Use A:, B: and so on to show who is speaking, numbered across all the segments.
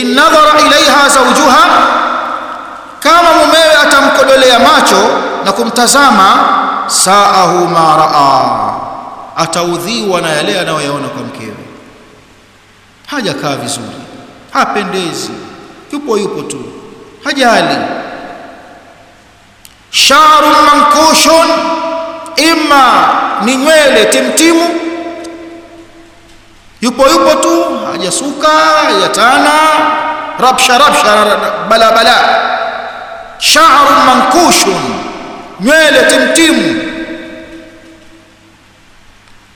A: in nadhara ilaiha zawjuha kama mumewe atamkodolea macho na kumtazama saahu ma raa ataudhiwa na yale anayoyaona kwa mkewe. Hajakaa vizuri hapendezi yupo yupo tu hajali. Sharun mankushun imma ni nywele timtimu yupo yupo tu hajasuka hajatana. Rabsha rabsha bala bala. Sharun mankushun nywele timtimu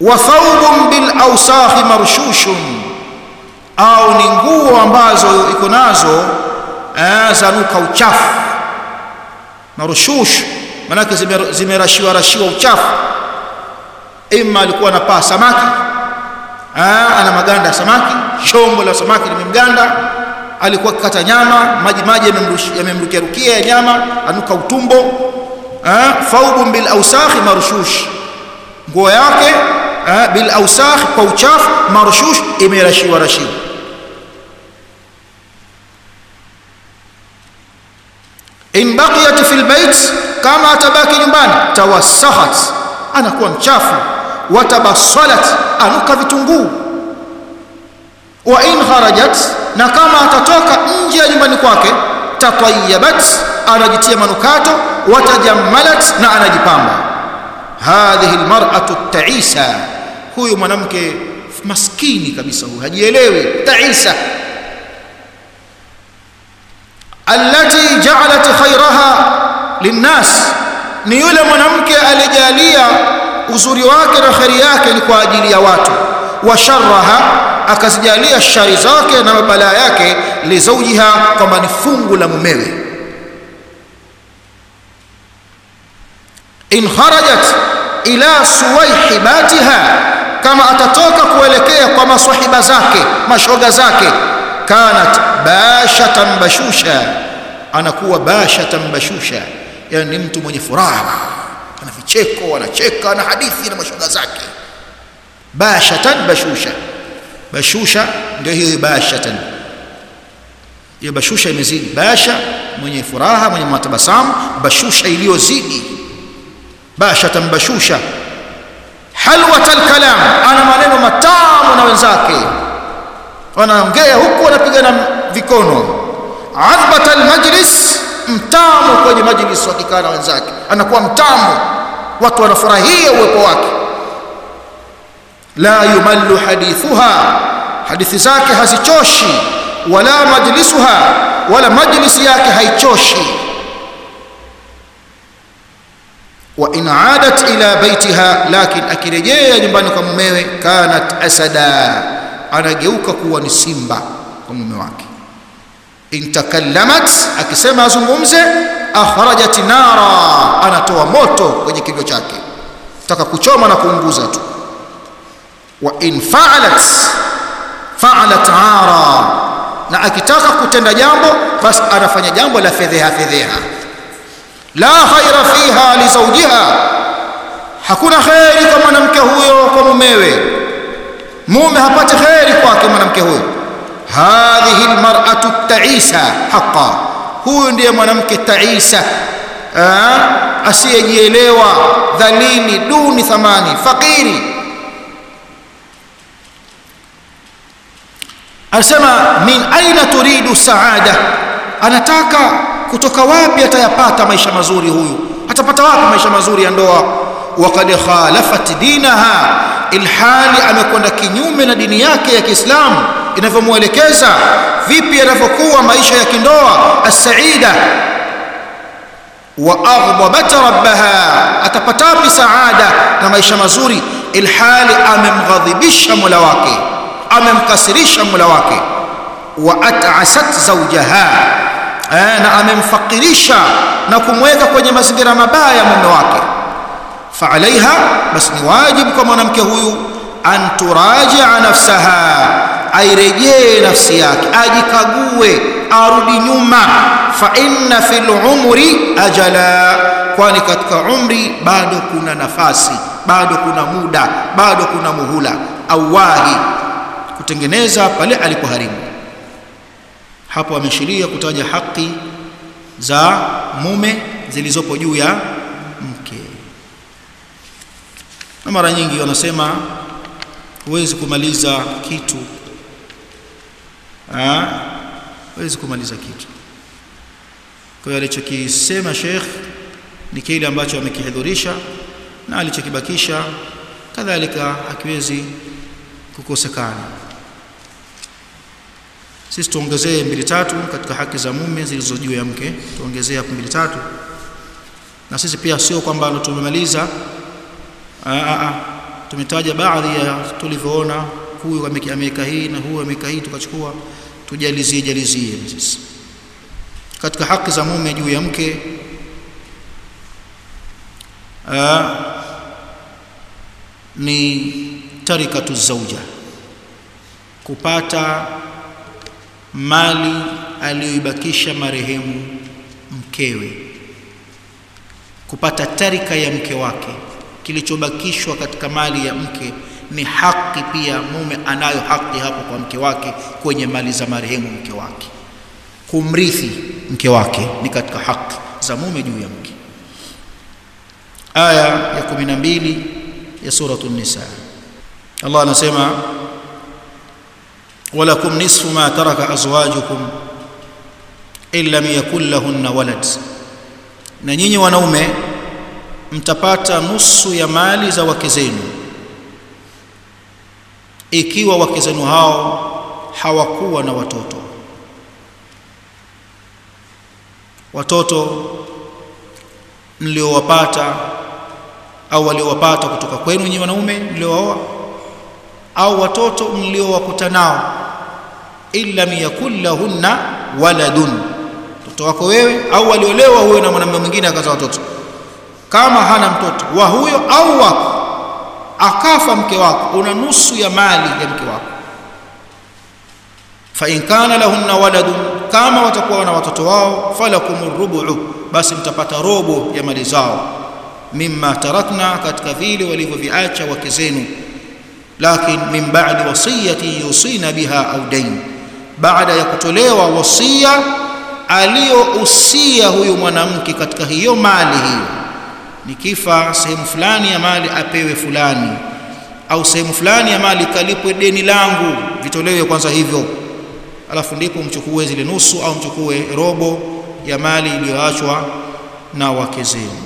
A: wa thawbun bil awsakh marshushun. Au ni nguo ambazo iko nazo eh, zanuka uchafu. Marushush manake zimerashiwa rashiwa uchafu. Ima alikuwa anapaa samaki eh, ana maganda ya samaki. Shombo la samaki limemganda. Alikuwa kikata nyama. Maji maji yamemrukia rukia ya nyama. Anuka utumbo. Ah faubun bil ausakh marshush. Nguo yake eh, bil ausakh, kwa uchafu marshush, imerashiwa rashiwa. In baqiyat fil bait kama atabaki nyumbani tawassahat anakuwa mchafu watabassalat anuka vitunguu. Wa in kharajat na kama atatoka nje ya nyumbani kwake tatayyabat anajitia manukato watajammalat na anajipamba. Hadhihi almar'atu ta'isa. Huyu mwanamke maskini kabisa huyu hajielewi. Ta'isa. Allati ja'alat khayraha linnas. Ni yule mwanamke alijalia uzuri wake na kheri yake ni kwa ajili ya watu. Wa sharraha akazijalia shari zake na mabalaa yake lizaujiha kwamba ni fungu la mumewe. In kharajat ila suwaihibatiha kama atatoka kuelekea kwa maswahiba zake mashoga zake kanat bashatan bashusha anakuwa bashatan bashusha yani ni mtu mwenye furaha ana vicheko anacheka na hadithi na mashoga zake bashatan bashusha bashusha ndio hiyo bashatan hiyo bashusha imezidi basha mwenye furaha mwenye matabasamu bashusha iliyozidi bashatan bashusha halwatal kalam ana maneno matamu na wenzake wanaongea huku wanapigana vikono adhbatal majlis mtamu kwenye majlisi wakikaa na wenzake. Anakuwa mtamu. Watu wanafurahia uwepo wake. La yumallu hadithuha. Hadithi zake hazichoshi wala majlisuha wala majlisi yake haichoshi. Wa in adat ila baitiha lakin akirejea nyumbani kwa mumewe kanat asada. Anageuka kuwa ni simba kwa mume wake in takallamat akisema azungumze akhrajat nara anatoa moto kwenye kinywa chake. Taka kuchoma na kuunguza tu. Wa in fa'alat ara. Na akitaka kutenda jambo basi anafanya jambo la fedheha fedheha. La khaira fiha li zawjiha. Hakuna khairi kwa mwanamke huyo kwa mumewe. Mume hapati khairi kwake mwanamke huyo. Hadhihi almar'atu ta'isa haqa huyu ndiye mwanamke ta'isa asiyejielewa dhalili duni thamani fakiri anasema min aina turidu saada? Anataka kutoka wapi atayapata maisha mazuri huyu? Atapata wapi maisha mazuri ya ndoa? Waqad khalafat dinaha ilhali amekwenda kinyume na dini yake ya Kiislamu inavyomwelekeza vipi yanavyokuwa maisha ya kindoa as-saida. Wa aghdabat rabbaha atapatapi saada na maisha mazuri? Ilhali amemghadhibisha Mola wake amemkasirisha Mola wake. Wa at'asat zawjaha na amemfakirisha na kumweka kwenye mazingira mabaya mume wake. Faalaiha basi ni wajibu kwa mwanamke huyu an turajia nafsaha airejee nafsi yake ajikague arudi nyuma. Fa inna fil umri ajala kwani katika umri bado kuna nafasi bado kuna muda bado kuna muhula. Awahi kutengeneza pale alipoharibu. Hapo ameshiria kutaja haki za mume zilizopo juu ya mke. Na mara nyingi wanasema huwezi kumaliza kitu huwezi kumaliza kitu. Kwa hiyo alichokisema Sheikh ni kile ambacho amekihudhurisha na alichokibakisha kadhalika hakiwezi kukosekana. Sisi tuongezee mbili tatu katika haki za mume zilizo juu ya mke tuongezee hapo mbili tatu. Na sisi pia sio kwamba tumemaliza. Tumetaja baadhi ya tulivyoona huyu ameweka hii na huyu ameweka hii tukachukua tujalizie jalizie sisi. Katika haki za mume juu ya mke aa, ni tarikatu zauja kupata mali aliyoibakisha marehemu mkewe kupata tarika ya mke wake kilichobakishwa katika mali ya mke ni haki pia mume anayo haki hapo kwa mke wake kwenye mali za marehemu mke wake. Kumrithi mke wake ni katika haki za mume juu ya mke. Aya ya 12 ya suratu nisa. Allah anasema walakum nisfu ma taraka azwajukum in lam yakul lahunna walad. Na nyinyi wanaume mtapata nusu ya mali za wake zenu ikiwa wake zenu hao hawakuwa na watoto. Watoto mliowapata au waliowapata kutoka kwenu nyinyi wanaume mliooa au watoto mliowakuta nao illa yakul lahunna waladun. Mtoto wako wewe au waliolewa huyo na mwanamume mwingine akaza watoto. Kama hana mtoto wa huyo au wako akafa mke wako una nusu ya mali ya mke wako. Fa in kana lahunna waladun kama watakuwa na watoto wao falakum rubu'u basi mtapata robo ya mali zao. Mimma tarakna katika vile walivyoviacha wake zenu. Lakin min ba'di wasiyati yusina biha au dain baada ya kutolewa wasia aliyousia huyu mwanamke katika hiyo mali hiyo nikifa sehemu fulani ya mali apewe fulani au sehemu fulani ya mali kalipwe deni langu vitolewe kwanza hivyo. Alafu ndipo mchukue zile nusu au mchukue robo ya mali iliyoachwa na wake zenu.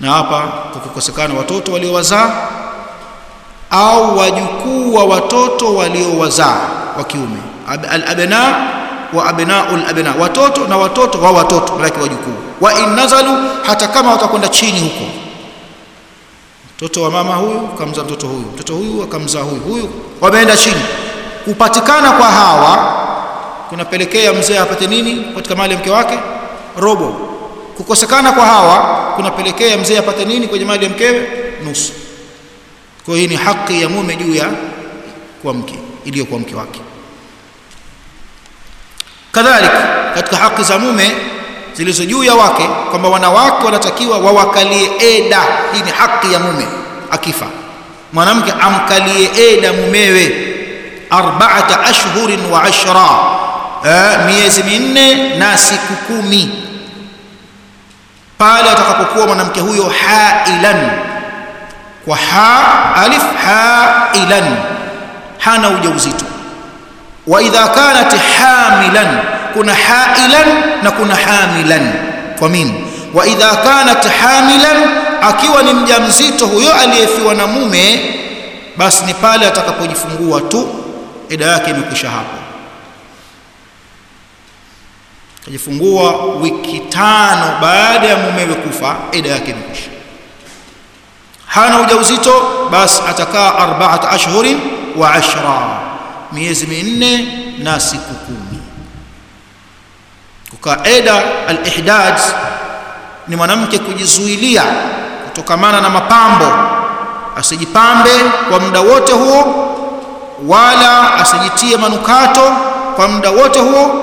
A: Na hapa kukikosekana watoto waliowazaa au wajukuu wa watoto waliowazaa wa kiume. Al-abna wa abnaul abna watoto na watoto wa watoto maana wajukuu wa innazalu hata kama watakwenda chini huko. Mtoto wa mama huyu kamza mtoto huyu mtoto huyu akamzaa huyu huyu wameenda chini. Kupatikana kwa hawa kunapelekea mzee apate nini? Katika mali ya mke wake robo. Kukosekana kwa hawa kunapelekea mzee apate nini? Kwenye mali ya mkewe nusu. Kwa hiyo hii ni haki ya mume juu ya kwa mke iliyo kwa mke wake kadhalika katika haki za mume zilizo juu ya wake kwamba wanawake wanatakiwa wawakalie eda. Hii ni haki ya mume akifa. Mwanamke amkalie eda mumewe arba'ata ashhurin wa ashra miezi minne na siku kumi. Pale atakapokuwa mwanamke huyo hailan. Kwa ha alif hailan hana ujauzito wa idha kanat hamilan kuna hailan na kuna hamilan. Kwa mim wa idha kanat hamilan akiwa ni mjamzito huyo aliyefiwa na mume basi ni pale atakapojifungua tu ida yake imekwisha hapo. Kajifungua wiki tano baada ya mumewe kufa ida yake imekwisha. Hana ujauzito basi atakaa arba'at ashhurin wa ashra miezi minne na siku kumi. Kukaida al-ihdad ni mwanamke kujizuilia kutokamana na mapambo. Asijipambe kwa muda wote huo wala asijitie manukato kwa muda wote huo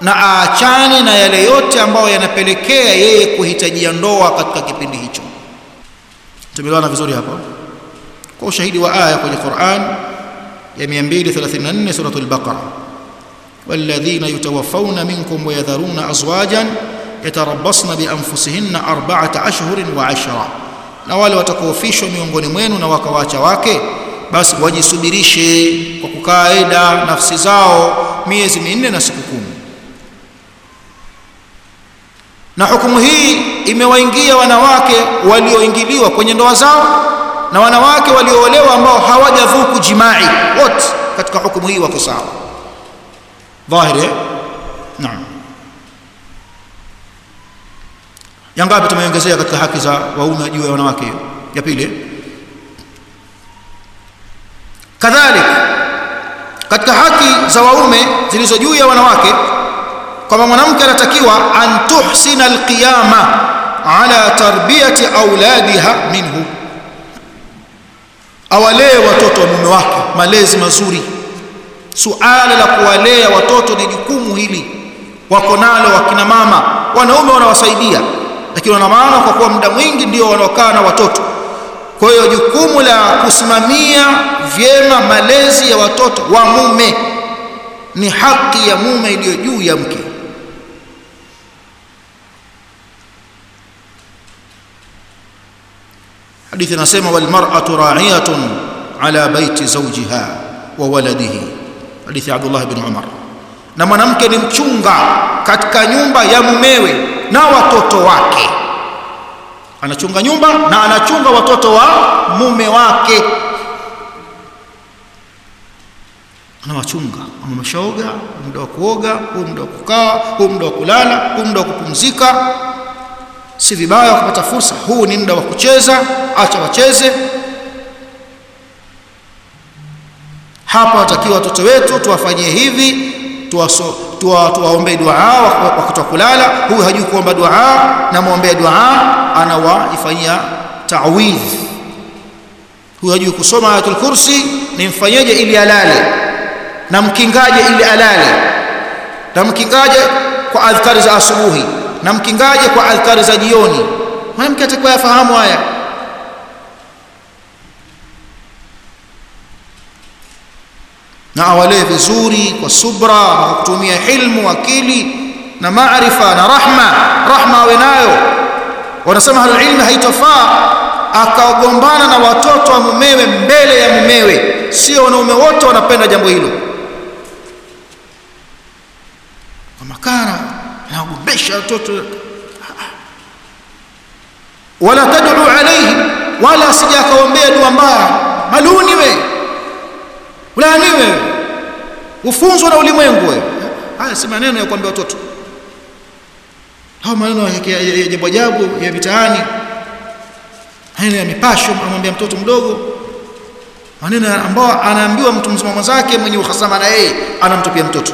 A: na aachane na yale yote ambayo yanapelekea yeye kuhitajia ndoa katika kipindi hicho. Tumeelewana vizuri hapa kwa ushahidi wa aya kwenye Qur'an ya 234 suratul baqara. Walladhina yutawaffawna minkum wa yadharuna azwajan yatarabbasna bi anfusihinna arba'ata ashhurin wa 'ashra. Na wale watakaofishwa miongoni mwenu na wakawacha wake basi wajisubirishe kwa kukaa eda nafsi zao miezi minne na siku kumi. Na hukumu hii imewaingia wanawake walioingiliwa kwenye ndoa zao na wanawake walioolewa ambao hawajadhuku jimai wote katika hukumu hii wako sawa. Dhahiri naam. Yangapi tumeongezea katika haki za waume juu ya wanawake? Ya pili. Kadhalik katika haki za waume zilizo juu ya wanawake kwamba mwanamke anatakiwa an tuhsina alqiyama ala tarbiyati auladiha minhu awalee watoto wa mume wake malezi mazuri. Suala la kuwalea watoto ni jukumu hili. Wako nalo wakina mama. Wanaume wanawasaidia lakini wana maana kwa kuwa muda mwingi ndio wanaokaa na watoto. Kwa hiyo jukumu la kusimamia vyema malezi ya watoto wa mume ni haki ya mume iliyo juu ya mke hadithi inasema walmar'atu ra'iyatun ala baiti zawjiha wa waladihi. Hadithi ya Abdullah ibn Umar. Na mwanamke ni mchunga katika nyumba ya mumewe na watoto wake. Anachunga nyumba na anachunga watoto wa mume wake. Anawachunga. Ameshaoga muda wa kuoga huu muda wa kukaa huu muda wa kulala huu muda wa kupumzika si vibaya kupata fursa huu ni muda wa kucheza acha wacheze. Hapa watakiwa watoto wetu tuwafanyie hivi tuwaombee dua wakati wa kulala. Huyu hajui kuomba dua na muombee dua anawaifanyia ta'widh. Huyu hajui kusoma ayatul kursi nimfanyeje ili alale? Namkingaje ili alale? Namkingaje kwa adhkari za asubuhi na mkingaje kwa adhkari za jioni. Mwanamke atakuwa yafahamu haya. Na awalee vizuri kwa subra na kutumia hilmu akili na maarifa na rahma. Rahma awe nayo. Wanasema halilmi haitofaa akagombana na watoto wa mumewe mbele ya mumewe. Sio wanaume wote wanapenda jambo hilo. Kwa makana anagombesha watoto. Wala tad'u alayhi wala asija akaombea dua mbaya. Maluni we. Ulaaniwe ufunzwa na ulimwengu we. Haya si maneno ya kuambia watoto. Hao maneno ya jambo ajabu ya mitaani. Maneno ya mipasho amwambia mtoto mdogo. Maneno ambayo anaambiwa mtu mzima mwenzake mwenye uhasama na yeye anamtupia mtoto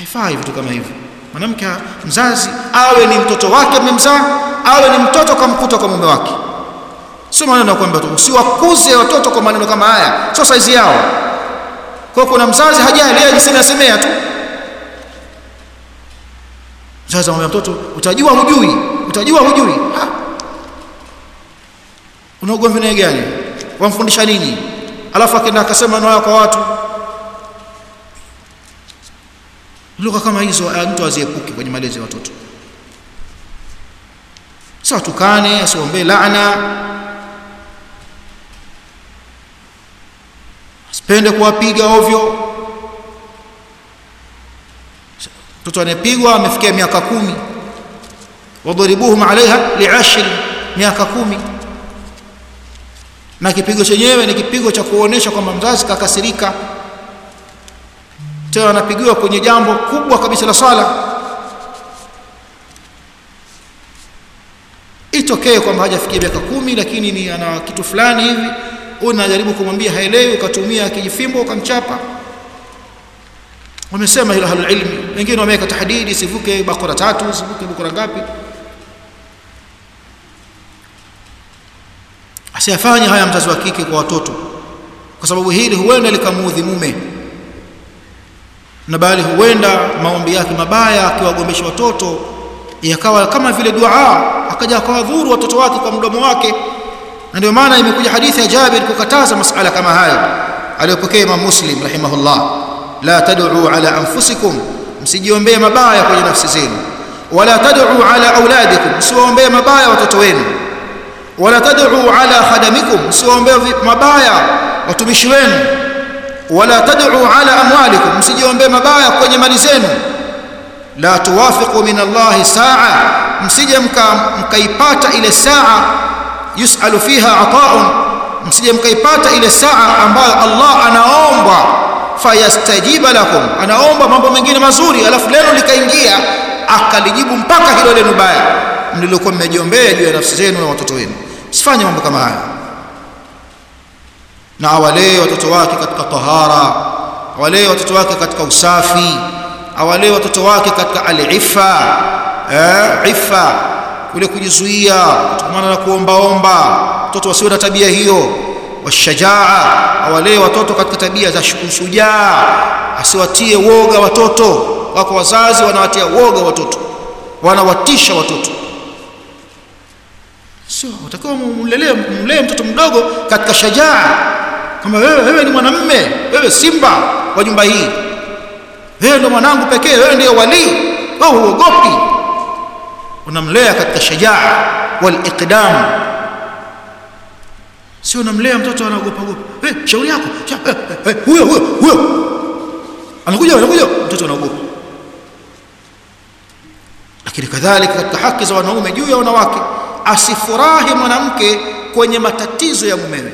A: haifai vitu kama hivyo. Mwanamke mzazi awe ni mtoto wake amemzaa awe ni mtoto kamkuta kwa mume wake. Sio maneno kwamba usiwakuze watoto kwa maneno kama haya. Sio saizi yao. Kwa kuna mzazi hajali yeye jisemea semea tu. Mzazi amwambia mtoto utajua hujui. Utajua hujui. Ha. Una ugomvi naye gani? Wamfundisha nini? Alafu akenda akasema nayo kwa watu lugha kama hizo mtu aziepuke kwenye malezi ya watoto. Sio tukane asiombee laana. Asipende kuwapiga ovyo. Mtoto anayepigwa amefikia miaka kumi. Wadharibuhum alaiha liashri miaka kumi. Na kipigo chenyewe ni kipigo cha kuonesha kwamba mzazi kakasirika tena anapigiwa kwenye jambo kubwa kabisa la swala. Itokee kwamba hajafikia miaka kumi lakini ni ana kitu fulani hivi unajaribu kumwambia haelewi ukatumia kijifimbo ukamchapa. Wamesema hilo ahlulilmi ilmi. Wengine wameweka tahdidi sivuke bakora tatu sivuke bakora ngapi. Asiyafanye haya mzazi wa kike kwa watoto. Kwa sababu hili huenda likamuudhi mume na bali huenda maombi yake mabaya akiwagombesha watoto yakawa kama vile dua akaja akawadhuru watoto wake kwa mdomo wake. Na ndio maana imekuja hadithi ya Jabir kukataza masala kama hayo. Aliyopokea Imam Muslim rahimahullah la tad'u ala anfusikum msijiombee mabaya kwenye nafsi zenu. Wala tad'u ala auladikum msiwaombee mabaya watoto wenu. Wala tad'u ala khadamikum msiwaombee mabaya watumishi wenu wala tad'u ala amwalikum msijiombee mabaya kwenye mali zenu. La tuwafiqu min Allah saa msije mkaipata ile saa yusalu fiha ata'un msije mkaipata ile saa ambayo Allah anaomba. Fayastajiba lakum anaomba mambo mengine mazuri alafu leno likaingia akalijibu mpaka hilo leno baya. Mlilokuwa mmejiombea juu ya nafsi zenu na watoto wenu. Msifanye mambo kama haya na awalee watoto wake katika tahara awalee watoto wake katika usafi awalee watoto wake katika al-iffa eh iffa kule kujizuia kutokana na kuombaomba watoto wasiwe na tabia hiyo washajaa awalee watoto katika tabia za ushujaa asiwatie woga watoto. Wako wazazi wanawatia woga watoto wanawatisha watoto. Sio utakiwa mlelee mlee mtoto mdogo katika shajaa kama wewe wewe ni mwanamme wewe simba wa nyumba hii. Wewe ndio mwanangu pekee wewe ndio wali wewe huogopi. Unamlea katika shajaa wal iqdam. Sio unamlea mtoto anaogopa gopa. eh shauri yako. Huyo huyo huyo. Anakuja anakuja. Mtoto anaogopa. Lakini kadhalika katika haki za wanaume juu ya wanawake asifurahi mwanamke kwenye matatizo ya mumewe